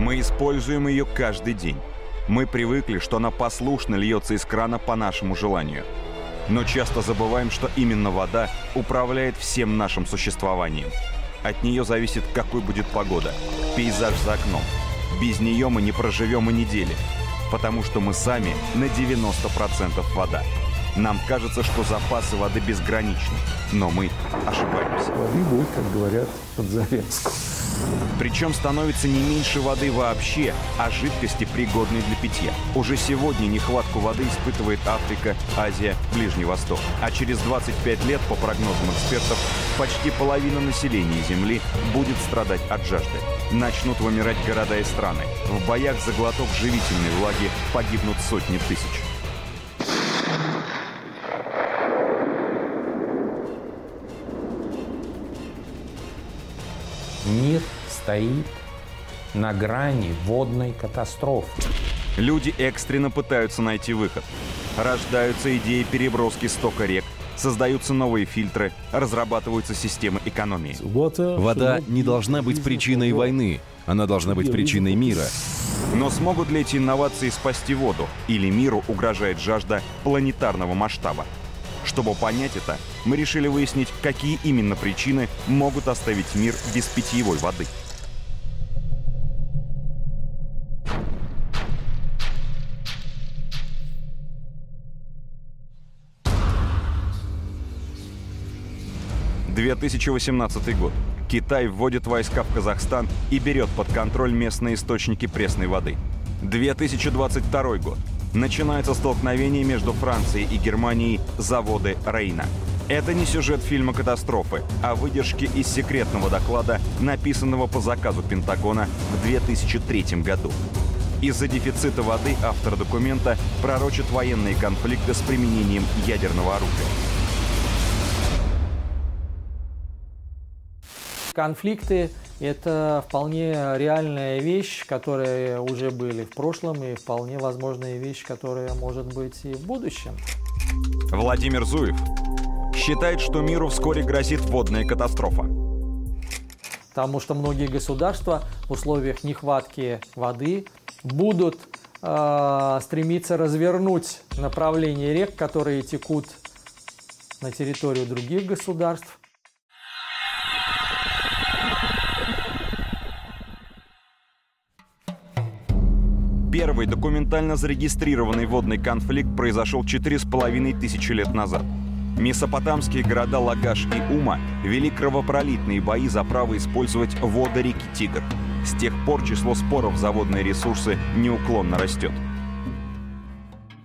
Мы используем ее каждый день. Мы привыкли, что она послушно льется из крана по нашему желанию. Но часто забываем, что именно вода управляет всем нашим существованием. От нее зависит, какой будет погода, пейзаж за окном. Без нее мы не проживем и недели, потому что мы сами на 90% вода. Нам кажется, что запасы воды безграничны, но мы ошибаемся. Воды будет, как говорят, под завязку. Причем становится не меньше воды вообще, а жидкости, пригодной для питья. Уже сегодня нехватку воды испытывает Африка, Азия, Ближний Восток. А через 25 лет, по прогнозам экспертов, почти половина населения Земли будет страдать от жажды. Начнут вымирать города и страны. В боях за глоток живительной влаги погибнут сотни тысяч. Мир стоит на грани водной катастрофы. Люди экстренно пытаются найти выход. Рождаются идеи переброски стока рек, создаются новые фильтры, разрабатываются системы экономии. Вода не должна быть причиной войны, она должна быть причиной мира. Но смогут ли эти инновации спасти воду? Или миру угрожает жажда планетарного масштаба? Чтобы понять это, мы решили выяснить, какие именно причины могут оставить мир без питьевой воды. «2018 год. Китай вводит войска в Казахстан и берет под контроль местные источники пресной воды. 2022 год начинается столкновение между Францией и Германией заводы Рейна. Это не сюжет фильма «Катастрофы», а выдержки из секретного доклада, написанного по заказу Пентагона в 2003 году. Из-за дефицита воды автор документа пророчит военные конфликты с применением ядерного оружия. Конфликты – это вполне реальная вещь, которая уже были в прошлом, и вполне возможная вещь, которая может быть и в будущем. Владимир Зуев считает, что миру вскоре грозит водная катастрофа. Потому что многие государства в условиях нехватки воды будут э, стремиться развернуть направление рек, которые текут на территорию других государств, Первый документально зарегистрированный водный конфликт произошел 4,5 тысячи лет назад. Месопотамские города Лагаш и Ума вели кровопролитные бои за право использовать воды реки Тигр. С тех пор число споров за водные ресурсы неуклонно растет.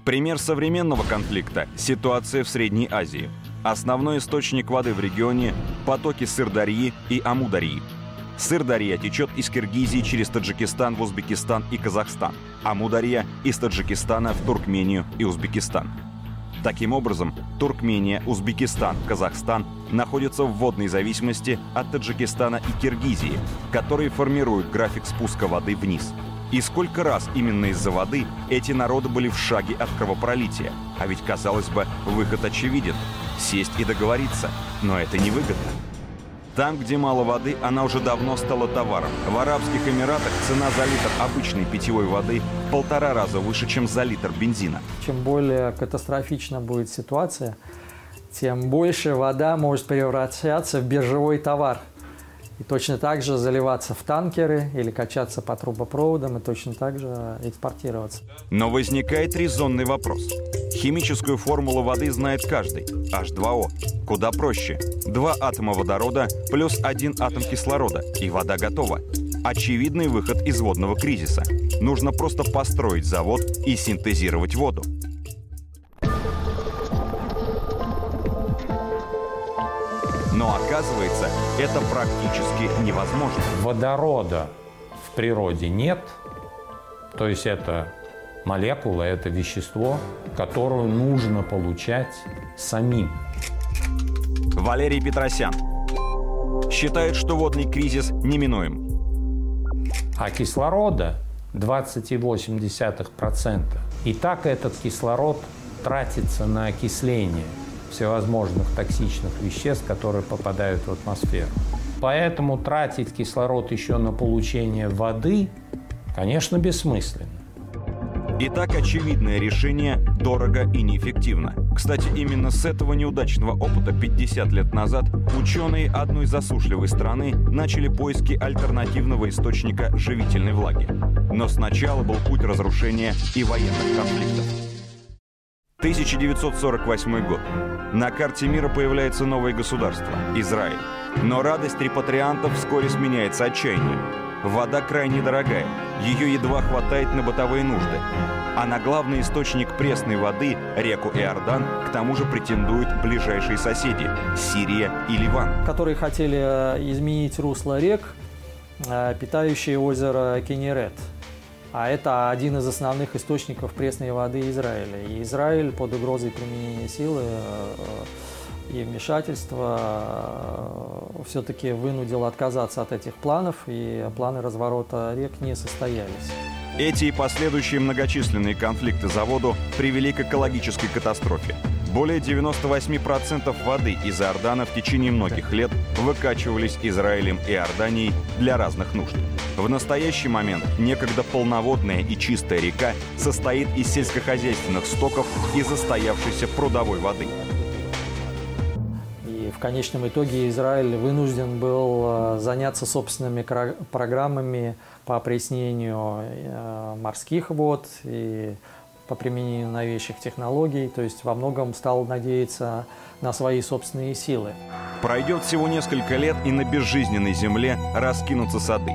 Пример современного конфликта – ситуация в Средней Азии. Основной источник воды в регионе – потоки Сырдарьи и Амударьи – Сырдарья течет из Киргизии через Таджикистан в Узбекистан и Казахстан, а Мударья – из Таджикистана в Туркмению и Узбекистан. Таким образом, Туркмения, Узбекистан, Казахстан находятся в водной зависимости от Таджикистана и Киргизии, которые формируют график спуска воды вниз. И сколько раз именно из-за воды эти народы были в шаге от кровопролития? А ведь, казалось бы, выход очевиден – сесть и договориться. Но это невыгодно. Там, где мало воды, она уже давно стала товаром. В Арабских Эмиратах цена за литр обычной питьевой воды в полтора раза выше, чем за литр бензина. Чем более катастрофична будет ситуация, тем больше вода может превращаться в биржевой товар. И точно так же заливаться в танкеры или качаться по трубопроводам и точно так же экспортироваться. Но возникает резонный вопрос. Химическую формулу воды знает каждый. H2O. Куда проще. Два атома водорода плюс один атом кислорода, и вода готова. Очевидный выход из водного кризиса. Нужно просто построить завод и синтезировать воду. Но оказывается, это практически невозможно. Водорода в природе нет, то есть это молекула – это вещество, которое нужно получать самим. Валерий Петросян считает, что водный кризис неминуем. А кислорода 20,8%. И так этот кислород тратится на окисление всевозможных токсичных веществ, которые попадают в атмосферу. Поэтому тратить кислород еще на получение воды Конечно, бессмысленно. Итак, очевидное решение дорого и неэффективно. Кстати, именно с этого неудачного опыта 50 лет назад ученые одной засушливой страны начали поиски альтернативного источника живительной влаги. Но сначала был путь разрушения и военных конфликтов. 1948 год. На карте мира появляется новое государство – Израиль. Но радость репатриантов вскоре сменяется отчаянием. Вода крайне дорогая, ее едва хватает на бытовые нужды. А на главный источник пресной воды, реку Иордан, к тому же претендуют ближайшие соседи – Сирия и Ливан. Которые хотели э, изменить русло рек, э, питающие озеро Кенерет. А это один из основных источников пресной воды Израиля. И Израиль под угрозой применения силы э, и вмешательства э, все-таки вынудил отказаться от этих планов, и планы разворота рек не состоялись. Эти и последующие многочисленные конфликты за воду привели к экологической катастрофе. Более 98% воды из Иордана в течение многих лет выкачивались Израилем и Иорданией для разных нужд. В настоящий момент некогда полноводная и чистая река состоит из сельскохозяйственных стоков и застоявшейся прудовой воды в конечном итоге Израиль вынужден был э, заняться собственными программами по опреснению э, морских вод и по применению новейших технологий, то есть во многом стал надеяться на свои собственные силы. Пройдет всего несколько лет, и на безжизненной земле раскинутся сады.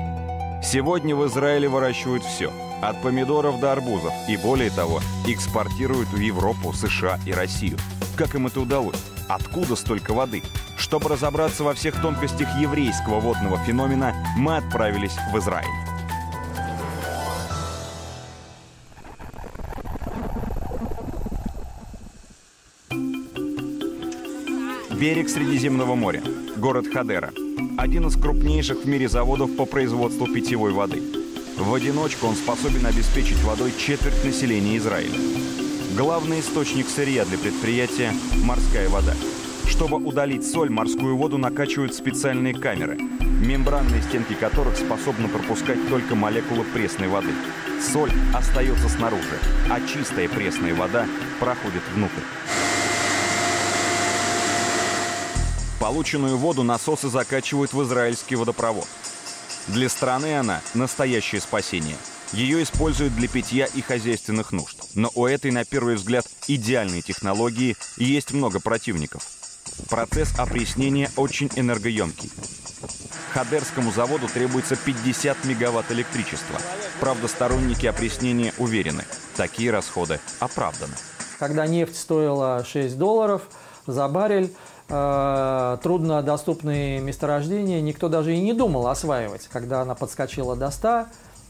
Сегодня в Израиле выращивают все, от помидоров до арбузов, и более того, экспортируют в Европу, США и Россию. Как им это удалось? Откуда столько воды? Чтобы разобраться во всех тонкостях еврейского водного феномена, мы отправились в Израиль. Берег Средиземного моря. Город Хадера. Один из крупнейших в мире заводов по производству питьевой воды. В одиночку он способен обеспечить водой четверть населения Израиля. Главный источник сырья для предприятия – морская вода. Чтобы удалить соль, морскую воду накачивают специальные камеры, мембранные стенки которых способны пропускать только молекулы пресной воды. Соль остается снаружи, а чистая пресная вода проходит внутрь. Полученную воду насосы закачивают в израильский водопровод. Для страны она – настоящее спасение – ее используют для питья и хозяйственных нужд. Но у этой, на первый взгляд, идеальной технологии есть много противников. Процесс опреснения очень энергоемкий. Хадерскому заводу требуется 50 мегаватт электричества. Правда, сторонники опреснения уверены, такие расходы оправданы. Когда нефть стоила 6 долларов за баррель, э, труднодоступные месторождения никто даже и не думал осваивать. Когда она подскочила до 100,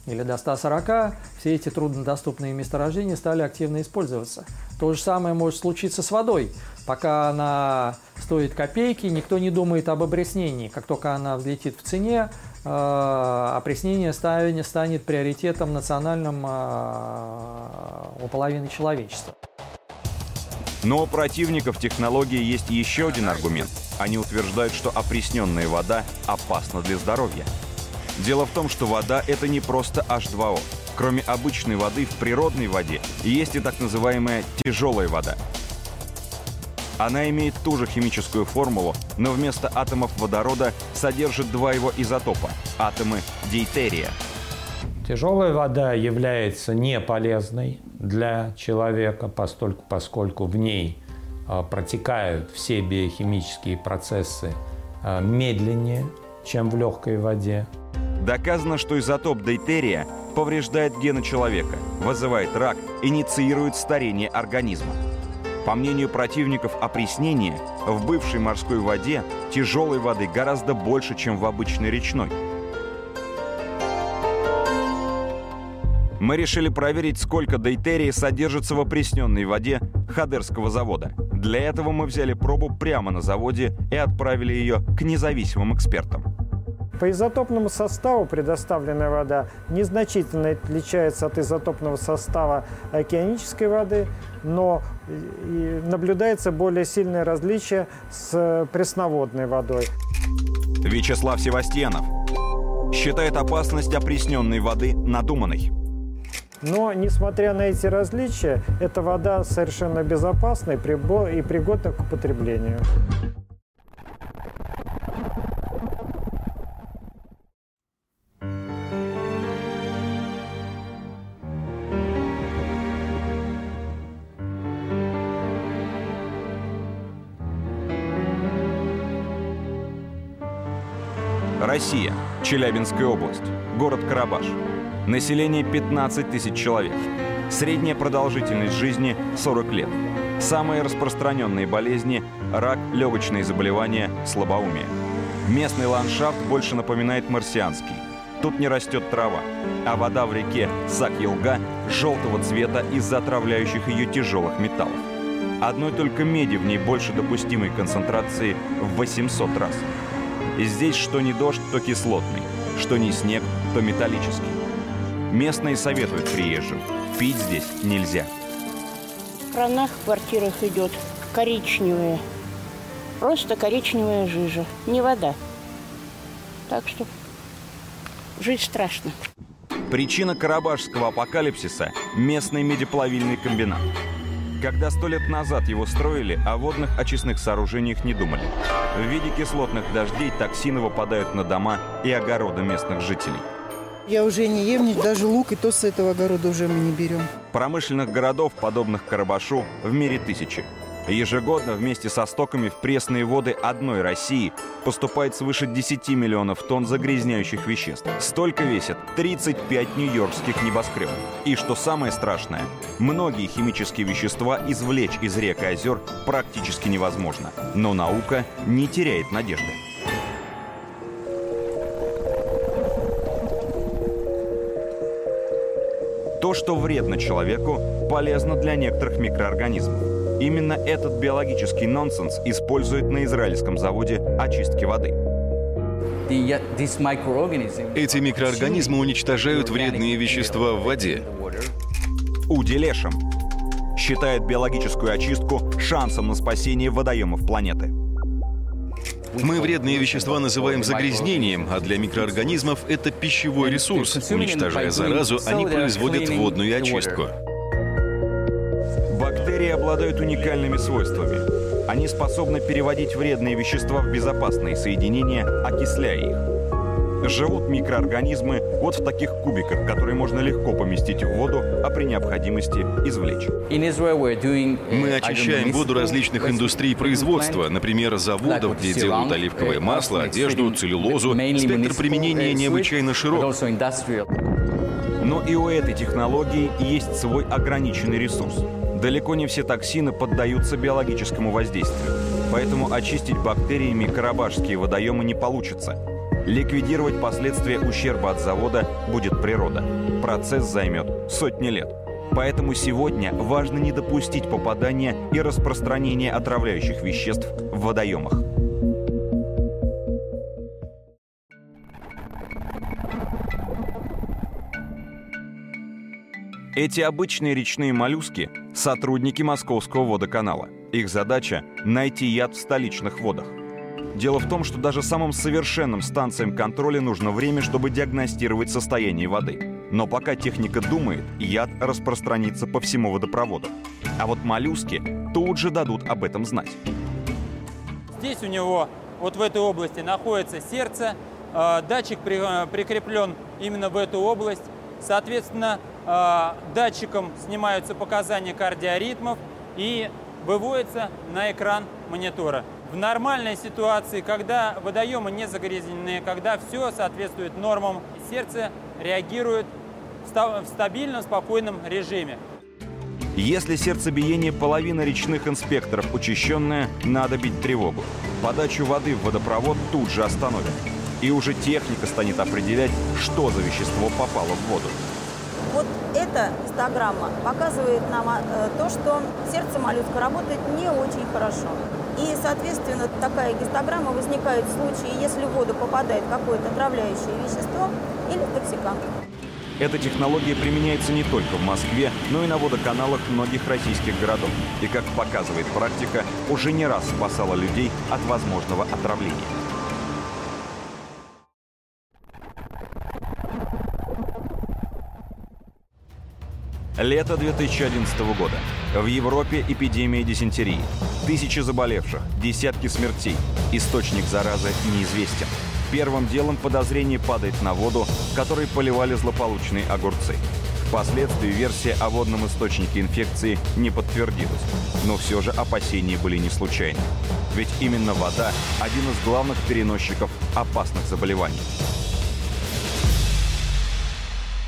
или до 140, все эти труднодоступные месторождения стали активно использоваться. То же самое может случиться с водой. Пока она стоит копейки, никто не думает об опреснении. Как только она взлетит в цене, э, опреснение станет приоритетом национальным э, у половины человечества. Но у противников технологии есть еще один аргумент. Они утверждают, что опресненная вода опасна для здоровья. Дело в том, что вода — это не просто H2O. Кроме обычной воды, в природной воде есть и так называемая тяжелая вода. Она имеет ту же химическую формулу, но вместо атомов водорода содержит два его изотопа – атомы дейтерия. Тяжелая вода является неполезной для человека, постольку, поскольку в ней а, протекают все биохимические процессы а, медленнее, чем в легкой воде. Доказано, что изотоп дейтерия повреждает гены человека, вызывает рак, инициирует старение организма. По мнению противников опреснения, в бывшей морской воде тяжелой воды гораздо больше, чем в обычной речной. Мы решили проверить, сколько дейтерия содержится в опресненной воде Хадерского завода. Для этого мы взяли пробу прямо на заводе и отправили ее к независимым экспертам. По изотопному составу предоставленная вода незначительно отличается от изотопного состава океанической воды, но наблюдается более сильное различие с пресноводной водой. Вячеслав Севастьянов. считает опасность опресненной воды надуманной. Но, несмотря на эти различия, эта вода совершенно безопасна и пригодна к употреблению. Россия. Челябинская область. Город Карабаш. Население 15 тысяч человек. Средняя продолжительность жизни 40 лет. Самые распространенные болезни – рак, легочные заболевания, слабоумие. Местный ландшафт больше напоминает марсианский. Тут не растет трава, а вода в реке Сак-Елга желтого цвета из-за отравляющих ее тяжелых металлов. Одной только меди в ней больше допустимой концентрации в 800 раз. И здесь что не дождь, то кислотный, что не снег, то металлический. Местные советуют приезжим. Пить здесь нельзя. В кранах в квартирах идет коричневая. Просто коричневая жижа. Не вода. Так что жить страшно. Причина карабашского апокалипсиса – местный медиплавильный комбинат. Когда сто лет назад его строили, о водных очистных сооружениях не думали. В виде кислотных дождей токсины выпадают на дома и огороды местных жителей. Я уже не ем, даже лук, и то с этого огорода уже мы не берем. Промышленных городов, подобных Карабашу, в мире тысячи. Ежегодно вместе со стоками в пресные воды одной России поступает свыше 10 миллионов тонн загрязняющих веществ. Столько весят 35 нью-йоркских небоскребов. И что самое страшное, многие химические вещества извлечь из рек и озер практически невозможно. Но наука не теряет надежды. То, что вредно человеку, полезно для некоторых микроорганизмов. Именно этот биологический нонсенс используют на израильском заводе очистки воды. Эти микроорганизмы уничтожают вредные вещества в воде. Уделешем считает биологическую очистку шансом на спасение водоемов планеты. Мы вредные вещества называем загрязнением, а для микроорганизмов это пищевой ресурс. Уничтожая заразу, они производят водную очистку. Бактерии обладают уникальными свойствами. Они способны переводить вредные вещества в безопасные соединения, окисляя их. Живут микроорганизмы вот в таких кубиках, которые можно легко поместить в воду, а при необходимости извлечь. Мы очищаем воду различных индустрий производства, например, заводов, где делают оливковое масло, одежду, целлюлозу. Спектр применения необычайно широк. Но и у этой технологии есть свой ограниченный ресурс. Далеко не все токсины поддаются биологическому воздействию, поэтому очистить бактериями карабашские водоемы не получится. Ликвидировать последствия ущерба от завода будет природа. Процесс займет сотни лет. Поэтому сегодня важно не допустить попадания и распространения отравляющих веществ в водоемах. Эти обычные речные моллюски – сотрудники Московского водоканала. Их задача – найти яд в столичных водах. Дело в том, что даже самым совершенным станциям контроля нужно время, чтобы диагностировать состояние воды. Но пока техника думает, яд распространится по всему водопроводу. А вот моллюски тут же дадут об этом знать. Здесь у него, вот в этой области, находится сердце. Э, датчик э, прикреплен именно в эту область. Соответственно, датчиком снимаются показания кардиоритмов и выводятся на экран монитора. В нормальной ситуации, когда водоемы не загрязнены, когда все соответствует нормам, сердце реагирует в стабильном, спокойном режиме. Если сердцебиение половины речных инспекторов учащенное, надо бить тревогу. Подачу воды в водопровод тут же остановят. И уже техника станет определять, что за вещество попало в воду. Вот эта гистограмма показывает нам э, то, что сердце моллюска работает не очень хорошо. И, соответственно, такая гистограмма возникает в случае, если в воду попадает какое-то отравляющее вещество или токсикант. Эта технология применяется не только в Москве, но и на водоканалах многих российских городов. И, как показывает практика, уже не раз спасала людей от возможного отравления. Лето 2011 года. В Европе эпидемия дизентерии. Тысячи заболевших, десятки смертей. Источник заразы неизвестен. Первым делом подозрение падает на воду, которой поливали злополучные огурцы. Впоследствии версия о водном источнике инфекции не подтвердилась, но все же опасения были не случайны. Ведь именно вода – один из главных переносчиков опасных заболеваний.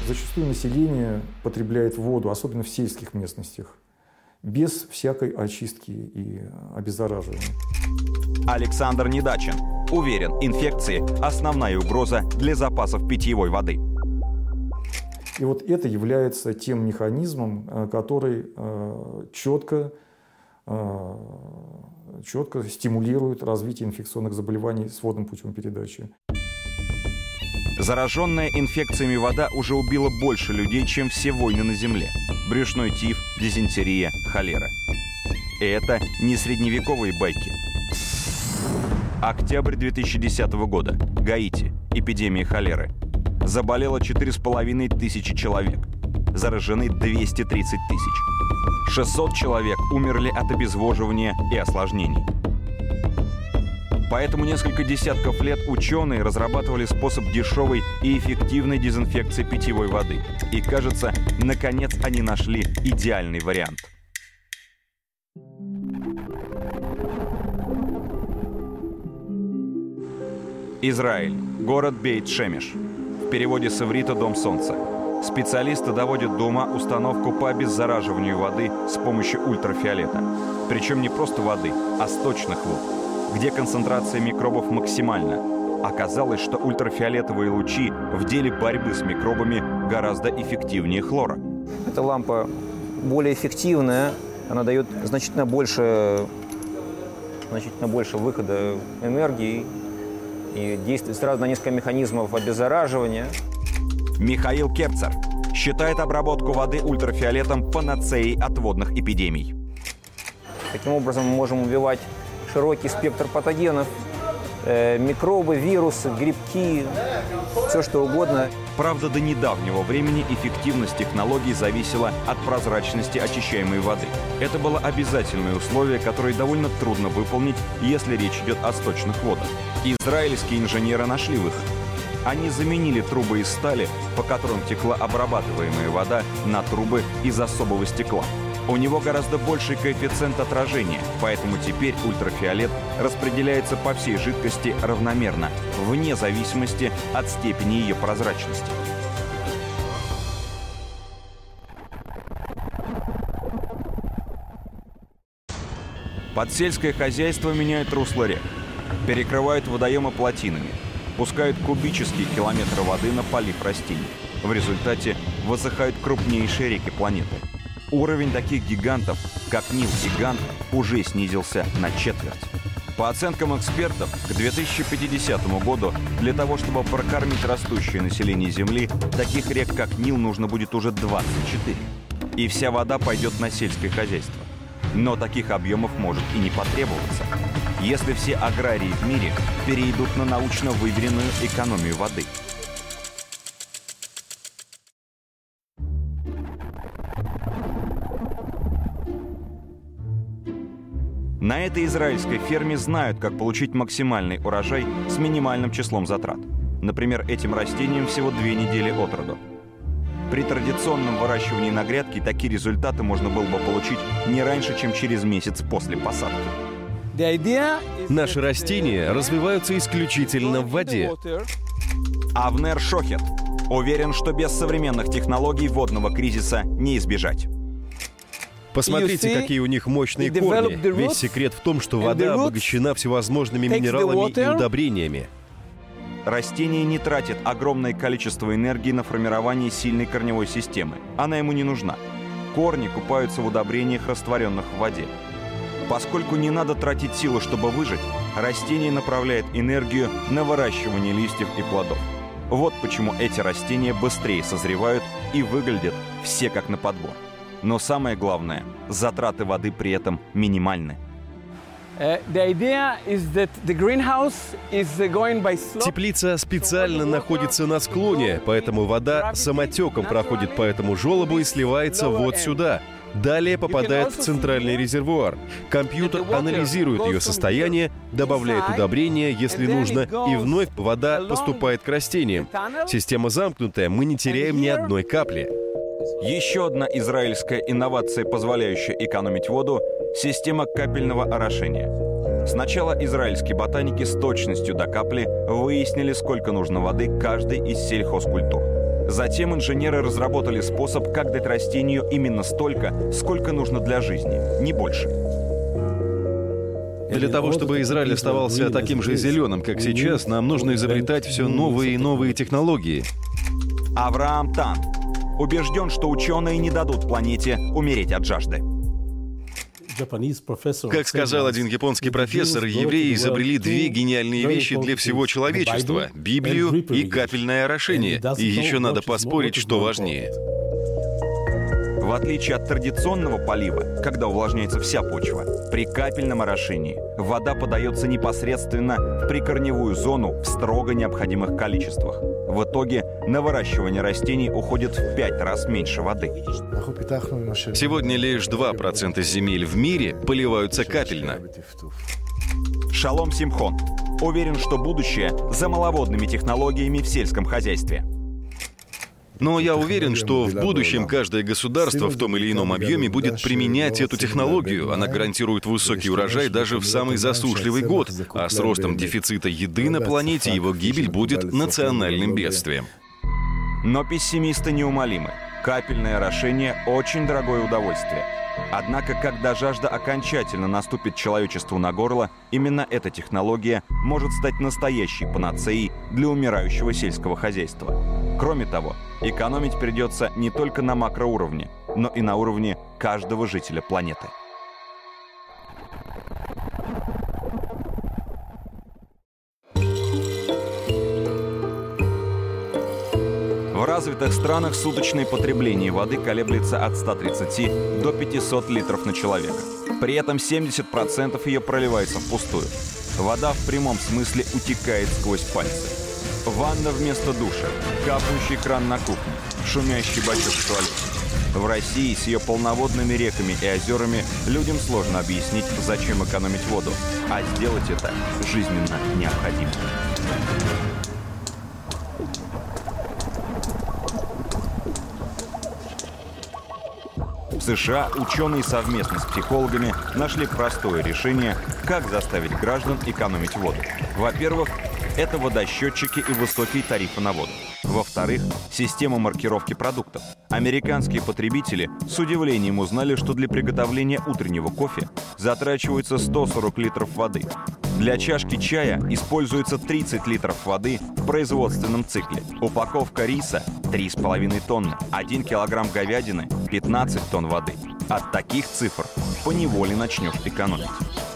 Зачастую население потребляет воду, особенно в сельских местностях, без всякой очистки и обеззараживания. Александр Недачин. Уверен, инфекции – основная угроза для запасов питьевой воды. И вот это является тем механизмом, э, который э, четко, э, четко стимулирует развитие инфекционных заболеваний с водным путем передачи. Зараженная инфекциями вода уже убила больше людей, чем все войны на Земле. Брюшной тиф, дизентерия, холера. И это не средневековые байки. Октябрь 2010 года. Гаити. Эпидемия холеры. Заболело 4,5 тысячи человек. Заражены 230 тысяч. 600 человек умерли от обезвоживания и осложнений. Поэтому несколько десятков лет ученые разрабатывали способ дешевой и эффективной дезинфекции питьевой воды. И кажется, наконец они нашли идеальный вариант. Израиль. Город Бейт-Шемеш переводе с иврита «Дом солнца». Специалисты доводят до ума установку по обеззараживанию воды с помощью ультрафиолета. Причем не просто воды, а сточных вод, где концентрация микробов максимальна. Оказалось, что ультрафиолетовые лучи в деле борьбы с микробами гораздо эффективнее хлора. Эта лампа более эффективная, она дает значительно больше, значительно больше выхода энергии и действует сразу на несколько механизмов обеззараживания. Михаил Керцер считает обработку воды ультрафиолетом панацеей от водных эпидемий. Таким образом мы можем убивать широкий спектр патогенов, э, микробы, вирусы, грибки, все что угодно. Правда, до недавнего времени эффективность технологий зависела от прозрачности очищаемой воды. Это было обязательное условие, которое довольно трудно выполнить, если речь идет о сточных водах. Израильские инженеры нашли выход. Они заменили трубы из стали, по которым текла обрабатываемая вода, на трубы из особого стекла. У него гораздо больший коэффициент отражения, поэтому теперь ультрафиолет распределяется по всей жидкости равномерно, вне зависимости от степени ее прозрачности. Подсельское хозяйство меняет русло рек, перекрывают водоемы плотинами, пускают кубические километры воды на полив растений. В результате высыхают крупнейшие реки планеты – Уровень таких гигантов, как Нил-гигант, уже снизился на четверть. По оценкам экспертов, к 2050 году для того, чтобы прокормить растущее население Земли, таких рек, как Нил, нужно будет уже 24. И вся вода пойдет на сельское хозяйство. Но таких объемов может и не потребоваться, если все аграрии в мире перейдут на научно выверенную экономию воды – На этой израильской ферме знают, как получить максимальный урожай с минимальным числом затрат. Например, этим растениям всего две недели от роду. При традиционном выращивании на грядке такие результаты можно было бы получить не раньше, чем через месяц после посадки. Наши растения развиваются исключительно в воде. Авнер Шохет уверен, что без современных технологий водного кризиса не избежать. Посмотрите, какие у них мощные корни. Весь секрет в том, что вода обогащена всевозможными минералами и удобрениями. Растение не тратит огромное количество энергии на формирование сильной корневой системы. Она ему не нужна. Корни купаются в удобрениях, растворенных в воде. Поскольку не надо тратить силы, чтобы выжить, растение направляет энергию на выращивание листьев и плодов. Вот почему эти растения быстрее созревают и выглядят все как на подбор. Но самое главное, затраты воды при этом минимальны. Теплица специально находится на склоне, поэтому вода самотеком проходит по этому желобу и сливается вот сюда. Далее попадает в центральный резервуар. Компьютер анализирует ее состояние, добавляет удобрения, если нужно, и вновь вода поступает к растениям. Система замкнутая, мы не теряем ни одной капли. Еще одна израильская инновация, позволяющая экономить воду – система капельного орошения. Сначала израильские ботаники с точностью до капли выяснили, сколько нужно воды каждой из сельхозкультур. Затем инженеры разработали способ, как дать растению именно столько, сколько нужно для жизни, не больше. Для того, чтобы Израиль оставался таким же зеленым, как сейчас, нам нужно изобретать все новые и новые технологии. Авраам Тан убежден, что ученые не дадут планете умереть от жажды. Как сказал один японский профессор, евреи изобрели две гениальные вещи для всего человечества — Библию и капельное орошение. И еще надо поспорить, что важнее. В отличие от традиционного полива, когда увлажняется вся почва, при капельном орошении вода подается непосредственно в прикорневую зону в строго необходимых количествах. В итоге на выращивание растений уходит в пять раз меньше воды. Сегодня лишь 2% земель в мире поливаются капельно. Шалом Симхон уверен, что будущее за маловодными технологиями в сельском хозяйстве. Но я уверен, что в будущем каждое государство в том или ином объеме будет применять эту технологию. Она гарантирует высокий урожай даже в самый засушливый год, а с ростом дефицита еды на планете его гибель будет национальным бедствием. Но пессимисты неумолимы. Капельное орошение – очень дорогое удовольствие. Однако, когда жажда окончательно наступит человечеству на горло, именно эта технология может стать настоящей панацеей для умирающего сельского хозяйства. Кроме того, экономить придется не только на макроуровне, но и на уровне каждого жителя планеты. Развитых странах суточное потребление воды колеблется от 130 до 500 литров на человека. При этом 70% ее проливается впустую. Вода в прямом смысле утекает сквозь пальцы. Ванна вместо душа, капающий кран на кухне, шумящий бачок в туалете. В России с ее полноводными реками и озерами людям сложно объяснить, зачем экономить воду, а сделать это жизненно необходимо. США ученые совместно с психологами нашли простое решение, как заставить граждан экономить воду. Во-первых, это водосчетчики и высокие тарифы на воду. Во-вторых, система маркировки продуктов. Американские потребители с удивлением узнали, что для приготовления утреннего кофе затрачивается 140 литров воды. Для чашки чая используется 30 литров воды в производственном цикле. Упаковка риса – 3,5 тонны, 1 килограмм говядины – 15 тонн воды. От таких цифр поневоле начнешь экономить.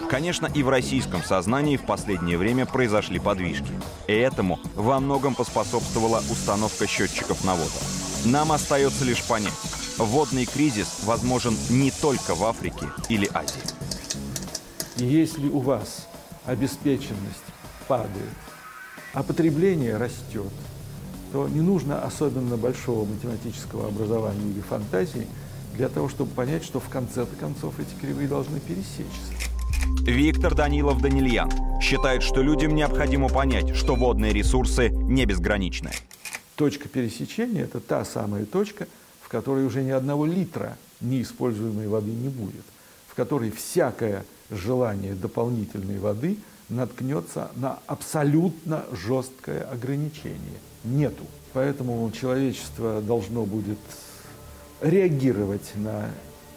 Конечно, и в российском сознании в последнее время произошли подвижки. И этому во многом поспособствовала установка счетчиков на воду. Нам остается лишь понять, водный кризис возможен не только в Африке или Азии. Если у вас обеспеченность падает, а потребление растет, то не нужно особенно большого математического образования или фантазии для того, чтобы понять, что в конце концов эти кривые должны пересечься. Виктор Данилов Данильян считает, что людям необходимо понять, что водные ресурсы не безграничны. Точка пересечения – это та самая точка, в которой уже ни одного литра неиспользуемой воды не будет, в которой всякое желание дополнительной воды наткнется на абсолютно жесткое ограничение. Нету. Поэтому человечество должно будет реагировать на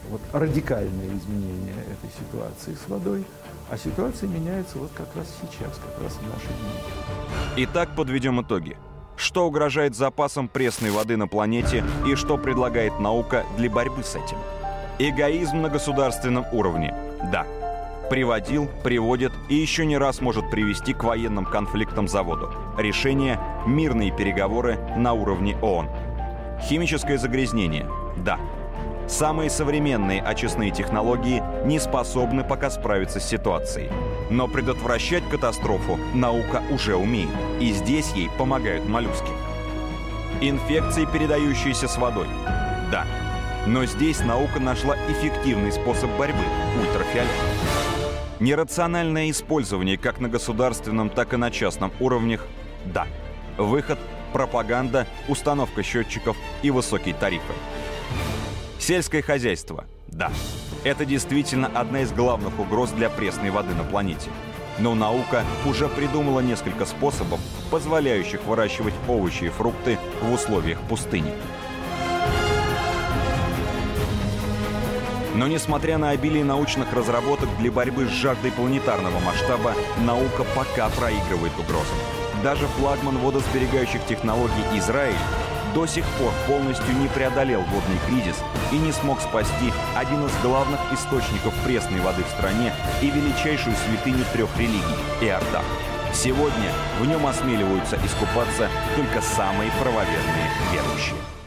вот радикальное изменение этой ситуации с водой, а ситуация меняется вот как раз сейчас, как раз в наши дни. Итак, подведем итоги. Что угрожает запасам пресной воды на планете и что предлагает наука для борьбы с этим? Эгоизм на государственном уровне. Да. Приводил, приводит и еще не раз может привести к военным конфликтам за воду. Решение – мирные переговоры на уровне ООН. Химическое загрязнение. Да Самые современные очистные технологии не способны пока справиться с ситуацией. Но предотвращать катастрофу наука уже умеет. И здесь ей помогают моллюски. Инфекции, передающиеся с водой. Да. Но здесь наука нашла эффективный способ борьбы – ультрафиолет. Нерациональное использование как на государственном, так и на частном уровнях – да. Выход – пропаганда, установка счетчиков и высокие тарифы. Сельское хозяйство. Да. Это действительно одна из главных угроз для пресной воды на планете. Но наука уже придумала несколько способов, позволяющих выращивать овощи и фрукты в условиях пустыни. Но несмотря на обилие научных разработок для борьбы с жаждой планетарного масштаба, наука пока проигрывает угрозам. Даже флагман водосберегающих технологий Израиль до сих пор полностью не преодолел водный кризис и не смог спасти один из главных источников пресной воды в стране и величайшую святыню трех религий – Иордан. Сегодня в нем осмеливаются искупаться только самые правоверные верующие.